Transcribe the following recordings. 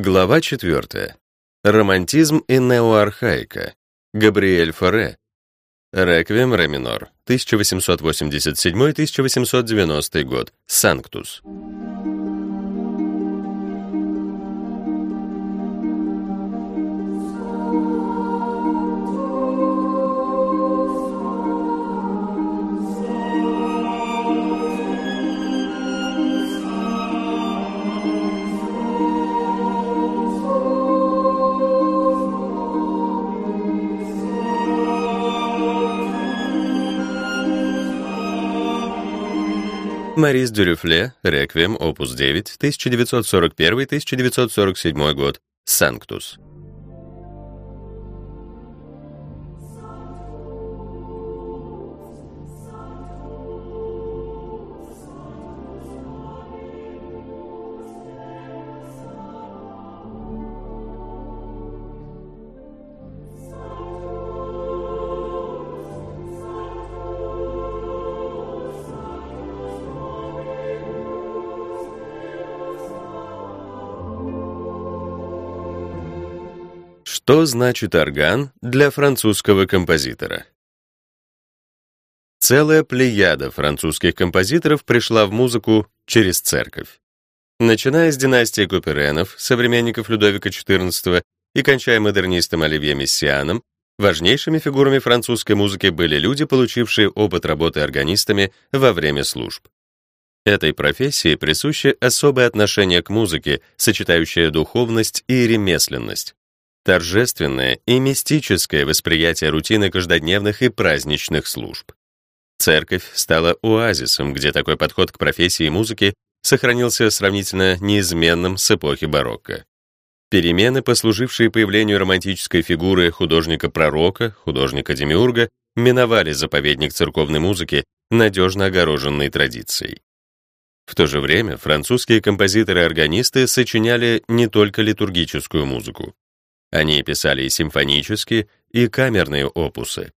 Глава 4. Романтизм и неоархаика. Габриэль Форе. Реквием ре минор. 1887-1890 год. Санктус. Марис Дюрюфле, Реквием, опус 9, 1941-1947 год, Санктус. Что значит орган для французского композитора? Целая плеяда французских композиторов пришла в музыку через церковь. Начиная с династии Куперенов, современников Людовика XIV, и кончая модернистом Оливье Мессианом, важнейшими фигурами французской музыки были люди, получившие опыт работы органистами во время служб. Этой профессии присуще особое отношение к музыке, сочетающее духовность и ремесленность торжественное и мистическое восприятие рутины каждодневных и праздничных служб. Церковь стала оазисом, где такой подход к профессии музыки сохранился сравнительно неизменным с эпохи барокко. Перемены, послужившие появлению романтической фигуры художника-пророка, художника-демиурга, миновали заповедник церковной музыки, надежно огороженный традицией. В то же время французские композиторы-органисты сочиняли не только литургическую музыку. Они писали и симфонические, и камерные опусы.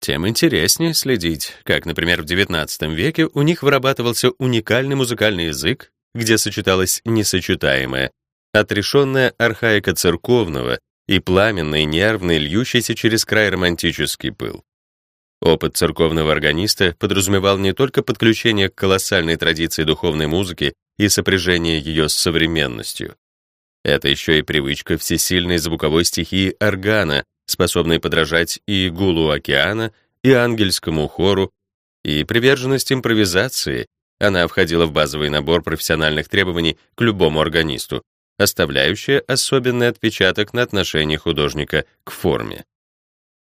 Тем интереснее следить, как, например, в XIX веке у них вырабатывался уникальный музыкальный язык, где сочеталось несочетаемое, отрешенная архаика церковного и пламенный, нервный, льющийся через край романтический пыл. Опыт церковного органиста подразумевал не только подключение к колоссальной традиции духовной музыки и сопряжение ее с современностью, это еще и привычка всесильной звуковой стихии органа, способной подражать и гулу океана, и ангельскому хору, и приверженность импровизации. Она входила в базовый набор профессиональных требований к любому органисту, оставляющая особенный отпечаток на отношении художника к форме.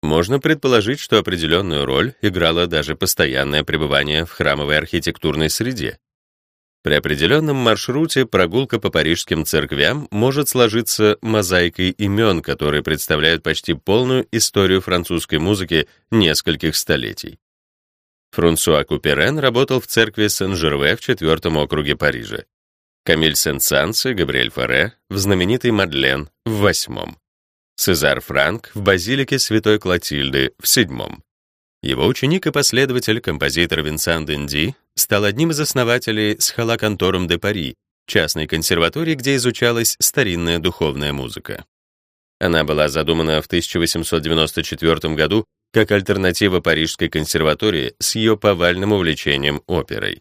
Можно предположить, что определенную роль играло даже постоянное пребывание в храмовой архитектурной среде. При определенном маршруте прогулка по парижским церквям может сложиться мозаикой имен, которые представляют почти полную историю французской музыки нескольких столетий. Франсуа Куперен работал в церкви Сен-Жерве в четвертом округе Парижа. Камиль Сен-Санс и Габриэль Форе в знаменитой Мадлен в восьмом. Сезар Франк в базилике Святой Клотильды в седьмом. Его ученик и последователь, композитор Винсан Денди, стал одним из основателей Схала Канторум де Пари, частной консерватории, где изучалась старинная духовная музыка. Она была задумана в 1894 году как альтернатива Парижской консерватории с ее повальным увлечением оперой.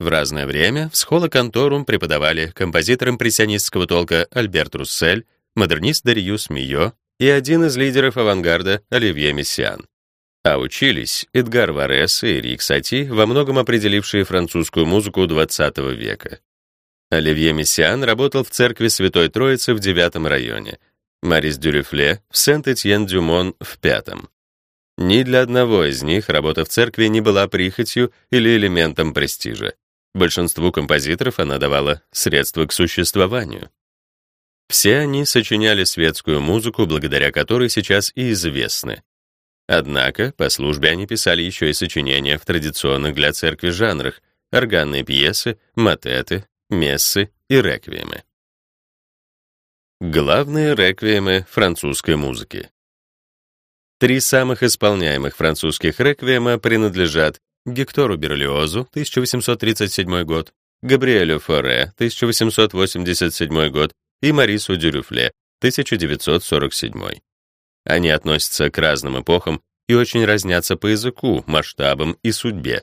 В разное время в Схола Канторум преподавали композитор импрессионистского толка Альберт Руссель, модернист Дариюс Мио и один из лидеров авангарда Оливье Мессиан. А учились Эдгар Варес и Рик Сати, во многом определившие французскую музыку XX века. Оливье Мессиан работал в церкви Святой Троицы в девятом районе, Марис Дюрюфле в Сент-Этьен-Дюмон в пятом. Ни для одного из них работа в церкви не была прихотью или элементом престижа. Большинству композиторов она давала средства к существованию. Все они сочиняли светскую музыку, благодаря которой сейчас и известны. Однако по службе они писали еще и сочинения в традиционных для церкви жанрах, органные пьесы, матеты, мессы и реквиемы. Главные реквиемы французской музыки. Три самых исполняемых французских реквиема принадлежат Гектору Берлиозу, 1837 год, Габриэлю Форе, 1887 год и Марису Дюрюфле, 1947. Они относятся к разным эпохам и очень разнятся по языку, масштабам и судьбе.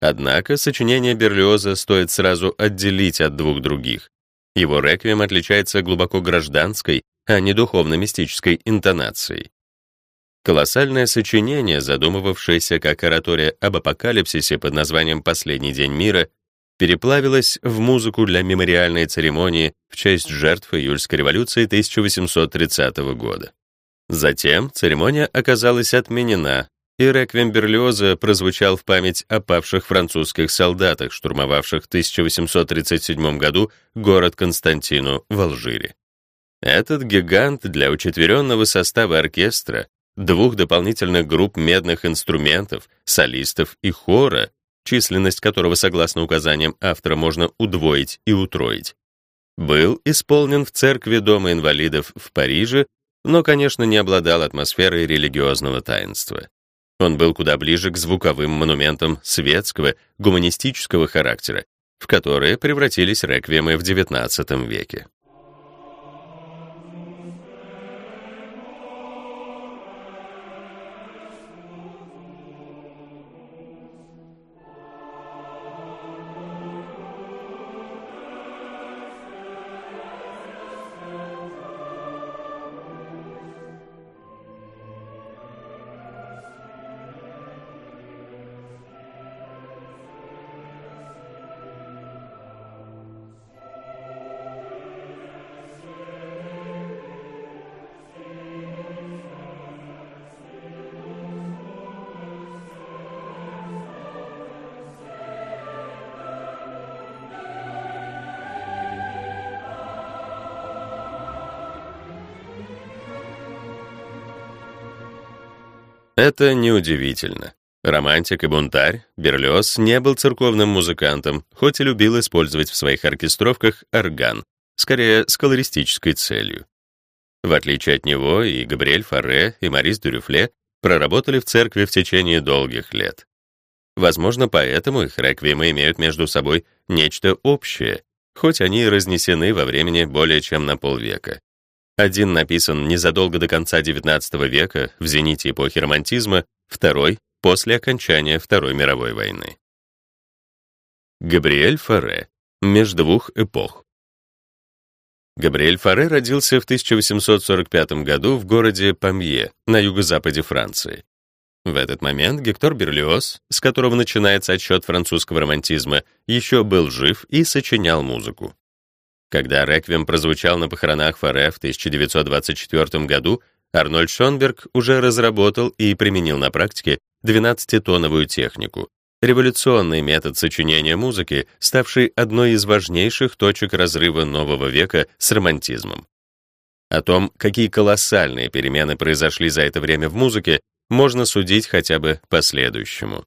Однако сочинение Берлиоза стоит сразу отделить от двух других. Его реквием отличается глубоко гражданской, а не духовно-мистической интонацией. Колоссальное сочинение, задумывавшееся как оратория об апокалипсисе под названием «Последний день мира», переплавилось в музыку для мемориальной церемонии в честь жертв июльской революции 1830 года. Затем церемония оказалась отменена, и реквием Берлиоза прозвучал в память о павших французских солдатах, штурмовавших в 1837 году город Константину в Алжире. Этот гигант для учетверенного состава оркестра, двух дополнительных групп медных инструментов, солистов и хора, численность которого, согласно указаниям автора, можно удвоить и утроить, был исполнен в церкви Дома инвалидов в Париже, но, конечно, не обладал атмосферой религиозного таинства. Он был куда ближе к звуковым монументам светского, гуманистического характера, в которые превратились реквиемы в XIX веке. Это неудивительно. Романтик и бунтарь, Берлиоз не был церковным музыкантом, хоть и любил использовать в своих оркестровках орган, скорее с колористической целью. В отличие от него и Габриэль Фарре, и Марис Дюрюфле проработали в церкви в течение долгих лет. Возможно, поэтому их реквиемы имеют между собой нечто общее, хоть они и разнесены во времени более чем на полвека. Один написан незадолго до конца XIX века, в зените эпохи романтизма, второй — после окончания Второй мировой войны. Габриэль Фаре. Меж двух эпох. Габриэль Фаре родился в 1845 году в городе Памье на юго-западе Франции. В этот момент Гектор Берлиоз, с которого начинается отсчет французского романтизма, еще был жив и сочинял музыку. Когда реквием прозвучал на похоронах Фаре в 1924 году, Арнольд Шонберг уже разработал и применил на практике 12-тоновую технику, революционный метод сочинения музыки, ставший одной из важнейших точек разрыва нового века с романтизмом. О том, какие колоссальные перемены произошли за это время в музыке, можно судить хотя бы по следующему.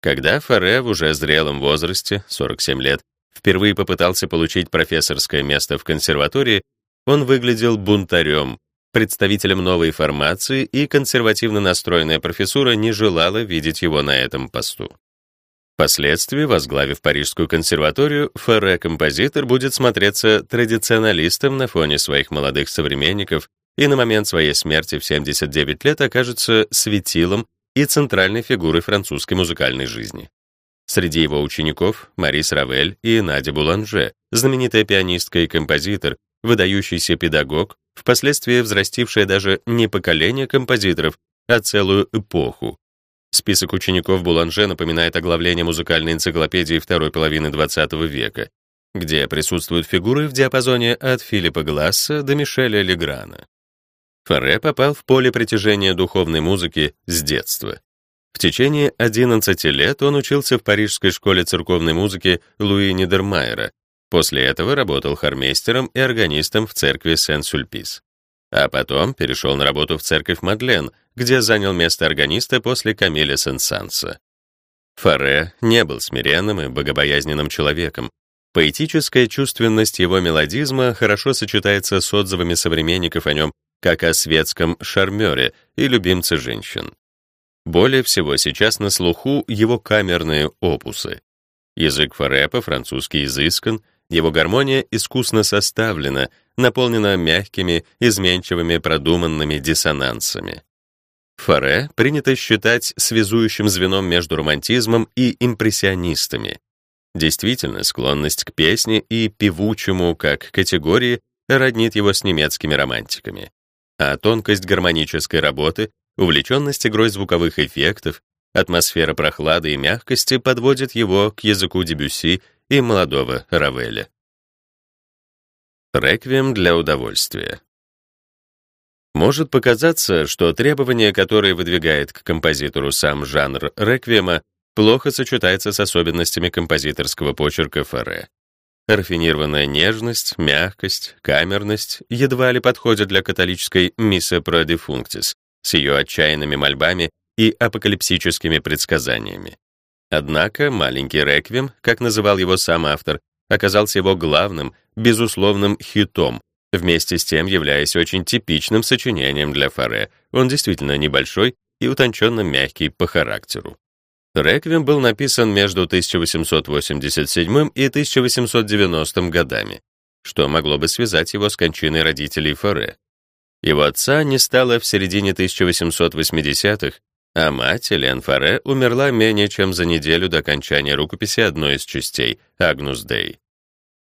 Когда Фаре в уже зрелом возрасте, 47 лет, впервые попытался получить профессорское место в консерватории, он выглядел бунтарем, представителем новой формации, и консервативно настроенная профессура не желала видеть его на этом посту. Впоследствии, возглавив Парижскую консерваторию, Ферре-композитор будет смотреться традиционалистом на фоне своих молодых современников и на момент своей смерти в 79 лет окажется светилом и центральной фигурой французской музыкальной жизни. Среди его учеников Марис Равель и Надя Буланже, знаменитая пианистка и композитор, выдающийся педагог, впоследствии взрастившая даже не поколение композиторов, а целую эпоху. Список учеников Буланже напоминает оглавление музыкальной энциклопедии второй половины XX века, где присутствуют фигуры в диапазоне от Филиппа Гласса до Мишеля Леграна. Форре попал в поле притяжения духовной музыки с детства. В течение 11 лет он учился в Парижской школе церковной музыки Луи Нидермайера. После этого работал хормейстером и органистом в церкви Сен-Сульпис. А потом перешел на работу в церковь Мадлен, где занял место органиста после Камиля Сен-Санса. Фаре не был смиренным и богобоязненным человеком. Поэтическая чувственность его мелодизма хорошо сочетается с отзывами современников о нем как о светском шармёре и любимце женщин. Более всего сейчас на слуху его камерные опусы. Язык Фаре по-французски изыскан, Его гармония искусно составлена, наполнена мягкими, изменчивыми, продуманными диссонансами. Форе принято считать связующим звеном между романтизмом и импрессионистами. Действительно, склонность к песне и певучему как категории роднит его с немецкими романтиками. А тонкость гармонической работы, увлеченность игрой звуковых эффектов, атмосфера прохлады и мягкости подводит его к языку Дебюсси и молодого Равеля. Реквием для удовольствия. Может показаться, что требования, которые выдвигает к композитору сам жанр реквиема, плохо сочетается с особенностями композиторского почерка Ферре. Рафинированная нежность, мягкость, камерность едва ли подходят для католической «Мисса про дефунктис» с ее отчаянными мольбами и апокалипсическими предсказаниями. Однако маленький реквием, как называл его сам автор, оказался его главным, безусловным хитом, вместе с тем являясь очень типичным сочинением для Фаре. Он действительно небольшой и утонченно мягкий по характеру. Реквием был написан между 1887 и 1890 годами, что могло бы связать его с кончиной родителей Фаре. Его отца не стало в середине 1880-х, а мать, Элен Фаре, умерла менее чем за неделю до окончания рукописи одной из частей, Агнус Дей.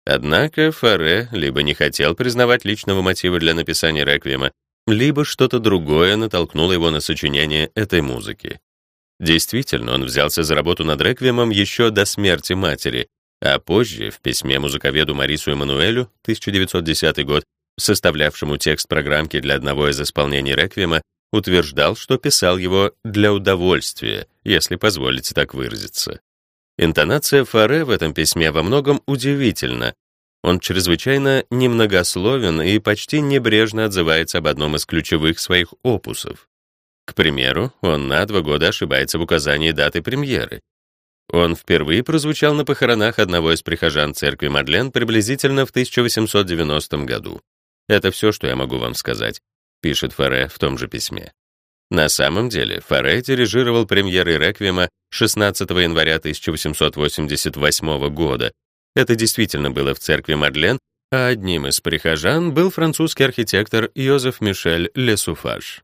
Однако Фаре либо не хотел признавать личного мотива для написания реквиема, либо что-то другое натолкнуло его на сочинение этой музыки. Действительно, он взялся за работу над реквиемом еще до смерти матери, а позже в письме музыковеду Марису Эммануэлю, 1910 год, составлявшему текст программки для одного из исполнений реквиема, утверждал, что писал его для удовольствия, если позволите так выразиться. Интонация Фаре в этом письме во многом удивительна. Он чрезвычайно немногословен и почти небрежно отзывается об одном из ключевых своих опусов. К примеру, он на два года ошибается в указании даты премьеры. Он впервые прозвучал на похоронах одного из прихожан церкви Мадлен приблизительно в 1890 году. Это все, что я могу вам сказать, пишет Фаре в том же письме. На самом деле, Фаре дирижировал премьеры реквиема 16 января 1888 года. Это действительно было в церкви Мадлен, а одним из прихожан был французский архитектор Йозеф Мишель Лесуфаж.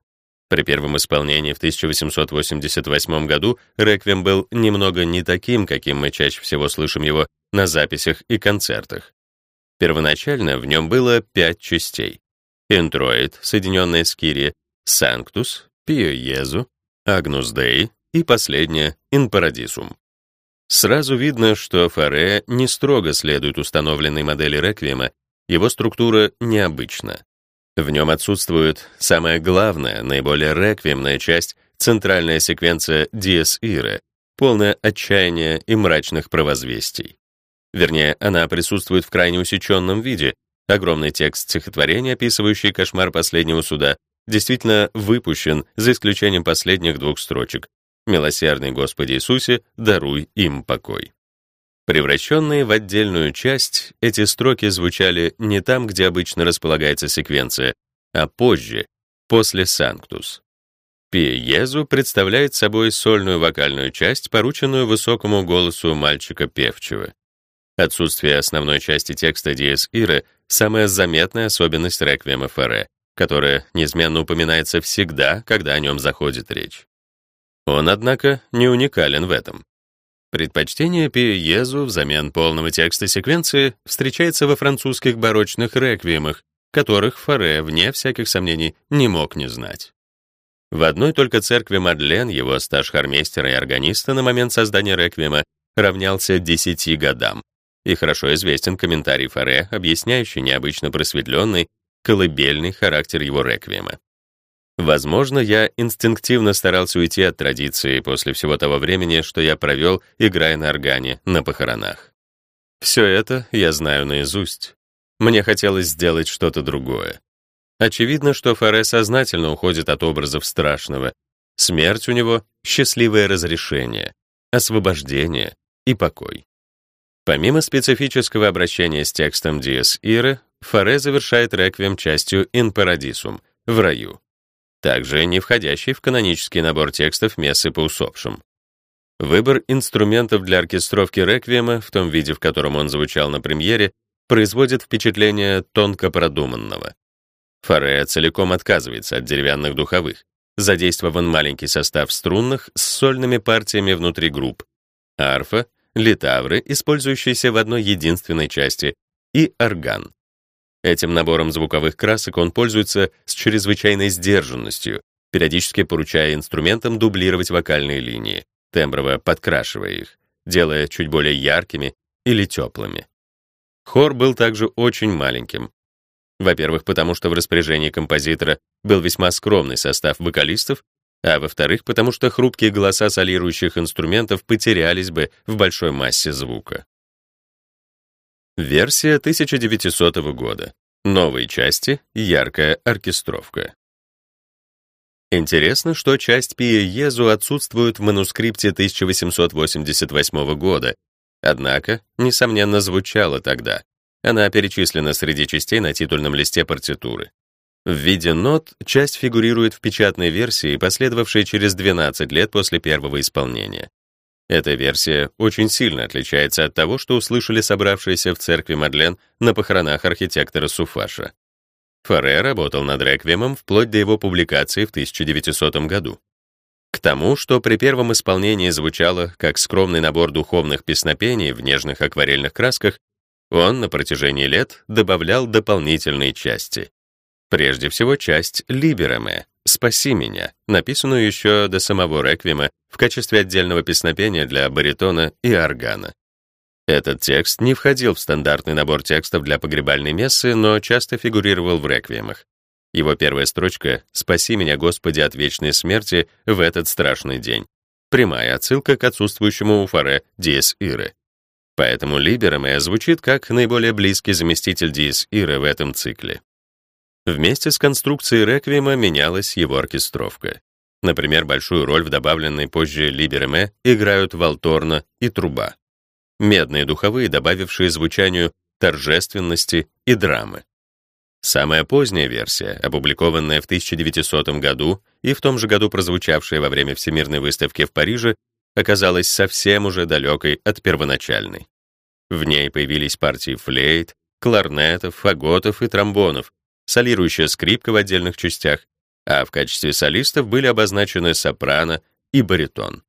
При первом исполнении в 1888 году реквием был немного не таким, каким мы чаще всего слышим его на записях и концертах. Первоначально в нем было пять частей. Интроид, соединенная с Кири, Санктус, Пио Езу, Агнус Дей и In Paradisum. Сразу видно, что Фаре не строго следует установленной модели реквиема, его структура необычна. В нем отсутствует самая главная, наиболее реквиемная часть, центральная секвенция Диес Ире, полная отчаяния и мрачных провозвестий. Вернее, она присутствует в крайне усеченном виде. Огромный текст стихотворения, описывающий кошмар последнего суда, действительно выпущен, за исключением последних двух строчек. «Милосердный Господи Иисусе, даруй им покой». Превращенные в отдельную часть, эти строки звучали не там, где обычно располагается секвенция, а позже, после «Санктус». Пиезу представляет собой сольную вокальную часть, порученную высокому голосу мальчика певчего. Отсутствие основной части текста Диес Ире — самая заметная особенность реквиема Ферре, которая неизменно упоминается всегда, когда о нем заходит речь. Он, однако, не уникален в этом. Предпочтение пиезу взамен полного текста секвенции встречается во французских барочных реквиемах, которых Форе, вне всяких сомнений, не мог не знать. В одной только церкви Мадлен его стаж хормейстера и органиста на момент создания реквиема равнялся 10 годам, и хорошо известен комментарий Форе, объясняющий необычно просветленный колыбельный характер его реквиема. Возможно, я инстинктивно старался уйти от традиции после всего того времени, что я провел, играя на органе на похоронах. Все это я знаю наизусть. Мне хотелось сделать что-то другое. Очевидно, что Фаре сознательно уходит от образов страшного. Смерть у него — счастливое разрешение, освобождение и покой. Помимо специфического обращения с текстом Диес Ире, Фаре завершает реквием частью «In Paradisum» — «В раю», также не входящий в канонический набор текстов мессы по усопшим. Выбор инструментов для оркестровки реквиема в том виде, в котором он звучал на премьере, производит впечатление тонко продуманного. Фаре целиком отказывается от деревянных духовых. Задействован маленький состав струнных с сольными партиями внутри групп. Арфа, литавры, использующиеся в одной единственной части, и орган. Этим набором звуковых красок он пользуется с чрезвычайной сдержанностью, периодически поручая инструментам дублировать вокальные линии, темброво подкрашивая их, делая чуть более яркими или теплыми. Хор был также очень маленьким. Во-первых, потому что в распоряжении композитора был весьма скромный состав вокалистов, а во-вторых, потому что хрупкие голоса солирующих инструментов потерялись бы в большой массе звука. Версия 1900 года. Новые части, яркая оркестровка. Интересно, что часть Пия Езу отсутствует в манускрипте 1888 года, однако, несомненно, звучала тогда. Она перечислена среди частей на титульном листе партитуры. В виде нот часть фигурирует в печатной версии, последовавшей через 12 лет после первого исполнения. Эта версия очень сильно отличается от того, что услышали собравшиеся в церкви Мадлен на похоронах архитектора Суфаша. Форре работал над реквиемом вплоть до его публикации в 1900 году. К тому, что при первом исполнении звучало как скромный набор духовных песнопений в нежных акварельных красках, он на протяжении лет добавлял дополнительные части. Прежде всего, часть «Либереме» «Спаси меня», написанную еще до самого реквиема в качестве отдельного песнопения для баритона и органа. Этот текст не входил в стандартный набор текстов для погребальной мессы, но часто фигурировал в реквиемах. Его первая строчка «Спаси меня, Господи, от вечной смерти в этот страшный день». Прямая отсылка к отсутствующему у Фаре «Диес Ире». Поэтому Либереме звучит как наиболее близкий заместитель Диес Ире в этом цикле. Вместе с конструкцией реквиема менялась его оркестровка. Например, большую роль в добавленной позже Либереме играют валторна и труба. Медные духовые, добавившие звучанию торжественности и драмы. Самая поздняя версия, опубликованная в 1900 году и в том же году прозвучавшая во время Всемирной выставки в Париже, оказалась совсем уже далекой от первоначальной. В ней появились партии флейт, кларнетов, фаготов и тромбонов, солирующая скрипка в отдельных частях, а в качестве солистов были обозначены сопрано и баритон.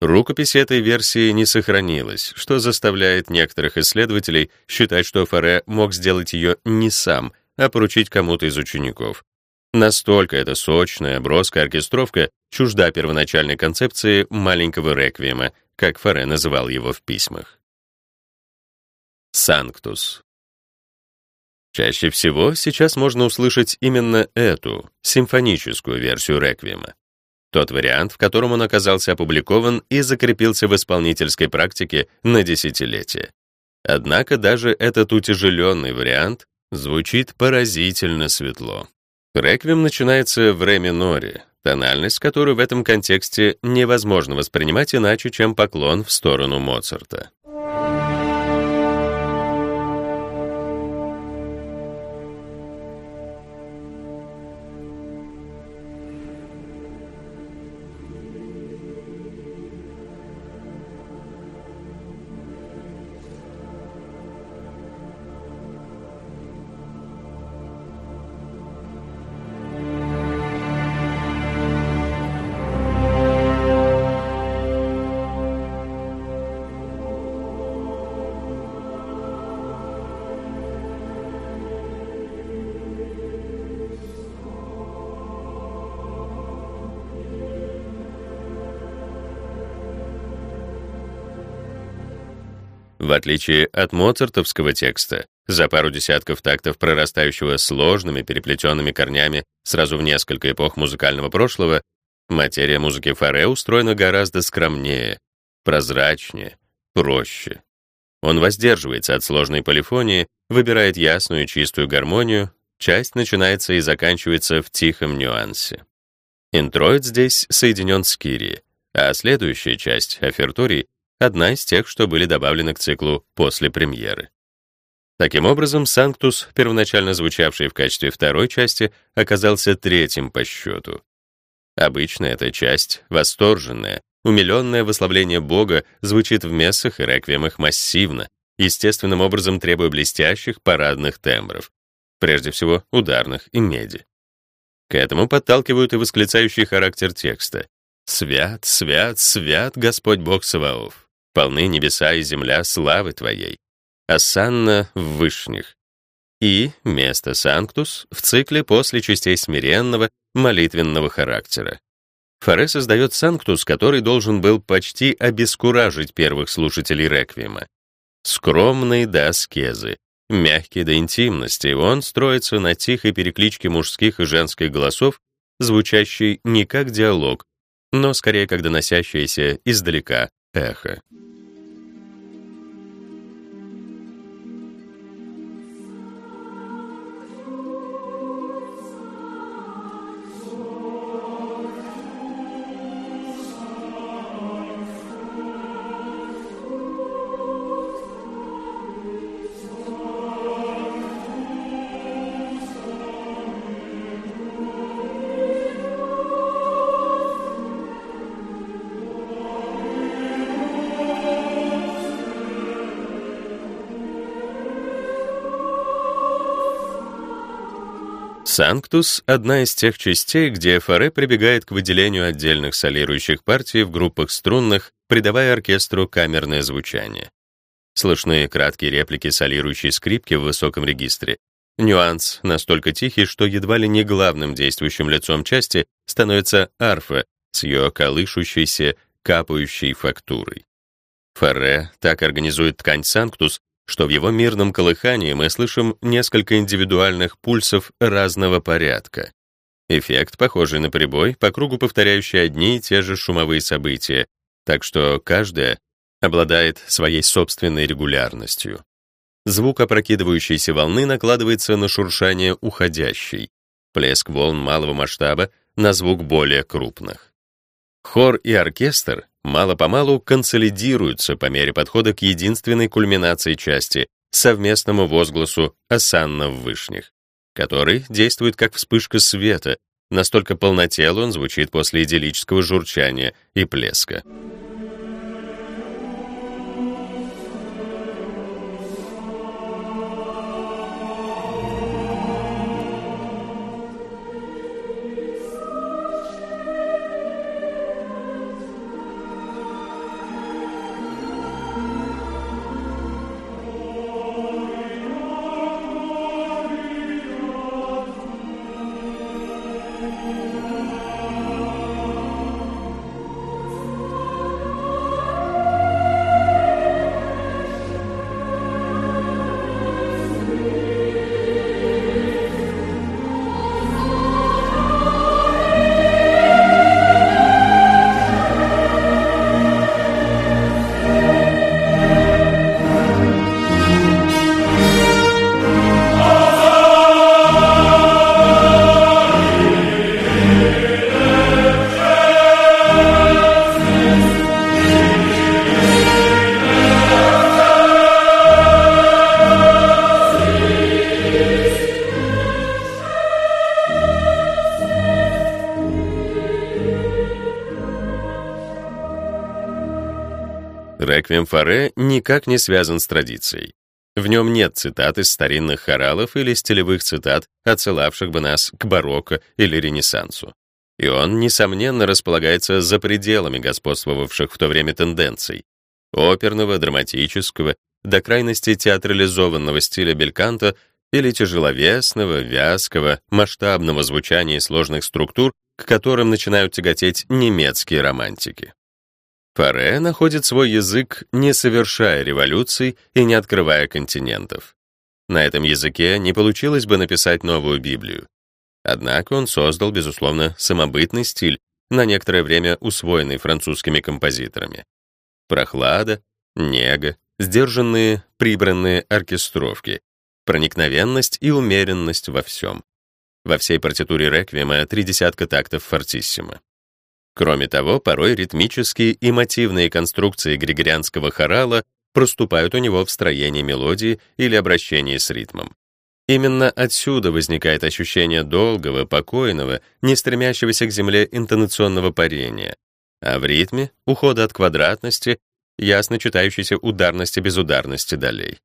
Рукопись этой версии не сохранилась, что заставляет некоторых исследователей считать, что Фаре мог сделать ее не сам, а поручить кому-то из учеников. Настолько эта сочная, броская оркестровка чужда первоначальной концепции маленького реквиема, как Фаре называл его в письмах. Санктус Чаще всего сейчас можно услышать именно эту, симфоническую версию реквиема. Тот вариант, в котором он оказался опубликован и закрепился в исполнительской практике на десятилетия. Однако даже этот утяжеленный вариант звучит поразительно светло. Реквием начинается в ре миноре, тональность которую в этом контексте невозможно воспринимать иначе, чем поклон в сторону Моцарта. В отличие от моцартовского текста, за пару десятков тактов прорастающего сложными переплетенными корнями сразу в несколько эпох музыкального прошлого, материя музыки Фаре устроена гораздо скромнее, прозрачнее, проще. Он воздерживается от сложной полифонии, выбирает ясную чистую гармонию, часть начинается и заканчивается в тихом нюансе. Интроид здесь соединен с кири, а следующая часть, офертурий, одна из тех, что были добавлены к циклу после премьеры. Таким образом, «Санктус», первоначально звучавший в качестве второй части, оказался третьим по счету. Обычно эта часть, восторженная, умиленное восславление Бога, звучит в мессах и реквиемах массивно, естественным образом требуя блестящих парадных тембров, прежде всего ударных и меди. К этому подталкивают и восклицающий характер текста. «Свят, свят, свят Господь Бог Саваоф! Полны небеса и земля славы Твоей! Асанна в вышних!» И место «Санктус» в цикле после частей смиренного, молитвенного характера. Форе создает «Санктус», который должен был почти обескуражить первых слушателей реквиема. Скромный до аскезы, мягкий до интимности, он строится на тихой перекличке мужских и женских голосов, звучащей не как диалог, но скорее как доносящееся издалека эхо. Санктус — одна из тех частей, где Форе прибегает к выделению отдельных солирующих партий в группах струнных, придавая оркестру камерное звучание. Слышны краткие реплики солирующей скрипки в высоком регистре. Нюанс настолько тихий, что едва ли не главным действующим лицом части становится арфа с ее колышущейся, капающей фактурой. Форре так организует ткань Санктус, что в его мирном колыхании мы слышим несколько индивидуальных пульсов разного порядка. Эффект, похожий на прибой, по кругу повторяющий одни и те же шумовые события, так что каждая обладает своей собственной регулярностью. Звук опрокидывающейся волны накладывается на шуршание уходящей, плеск волн малого масштаба на звук более крупных. Хор и оркестр мало-помалу консолидируются по мере подхода к единственной кульминации части — совместному возгласу «Асанна в вышних», который действует как вспышка света, настолько полнотел он звучит после идиллического журчания и плеска. Реквием Форе никак не связан с традицией. В нем нет цитат из старинных хоралов или стилевых цитат, отсылавших бы нас к барокко или Ренессансу. И он, несомненно, располагается за пределами господствовавших в то время тенденций оперного, драматического, до крайности театрализованного стиля бельканто или тяжеловесного, вязкого, масштабного звучания сложных структур, к которым начинают тяготеть немецкие романтики. Фаре находит свой язык, не совершая революций и не открывая континентов. На этом языке не получилось бы написать новую Библию. Однако он создал, безусловно, самобытный стиль, на некоторое время усвоенный французскими композиторами. Прохлада, нега, сдержанные, прибранные оркестровки, проникновенность и умеренность во всем. Во всей партитуре реквиема три десятка тактов фортиссимо. Кроме того, порой ритмические и мотивные конструкции григорианского хорала проступают у него в строении мелодии или обращении с ритмом. Именно отсюда возникает ощущение долгого, покойного, не стремящегося к земле интонационного парения, а в ритме — ухода от квадратности, ясно читающейся ударности без ударности долей.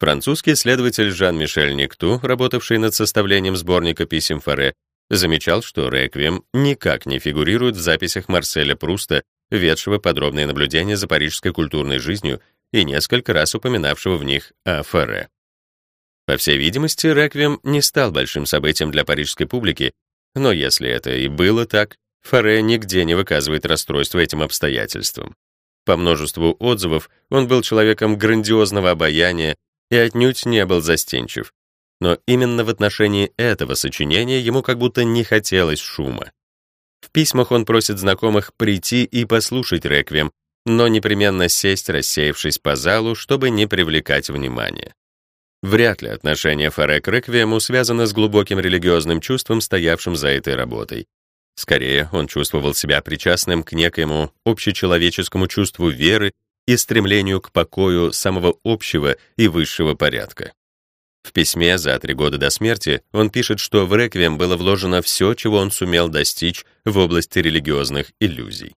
Французский исследователь Жан-Мишель Никту, работавший над составлением сборника писем Фаре, замечал, что «Реквием» никак не фигурирует в записях Марселя Пруста, ведшего подробные наблюдения за парижской культурной жизнью и несколько раз упоминавшего в них о Фаре. По всей видимости, «Реквием» не стал большим событием для парижской публики, но если это и было так, Фаре нигде не выказывает расстройства этим обстоятельствам. По множеству отзывов он был человеком грандиозного обаяния и отнюдь не был застенчив. Но именно в отношении этого сочинения ему как будто не хотелось шума. В письмах он просит знакомых прийти и послушать реквием, но непременно сесть, рассеявшись по залу, чтобы не привлекать внимания. Вряд ли отношение Фаре к реквиему связано с глубоким религиозным чувством, стоявшим за этой работой. Скорее, он чувствовал себя причастным к некоему общечеловеческому чувству веры и стремлению к покою самого общего и высшего порядка. В письме за три года до смерти он пишет, что в реквием было вложено все, чего он сумел достичь в области религиозных иллюзий.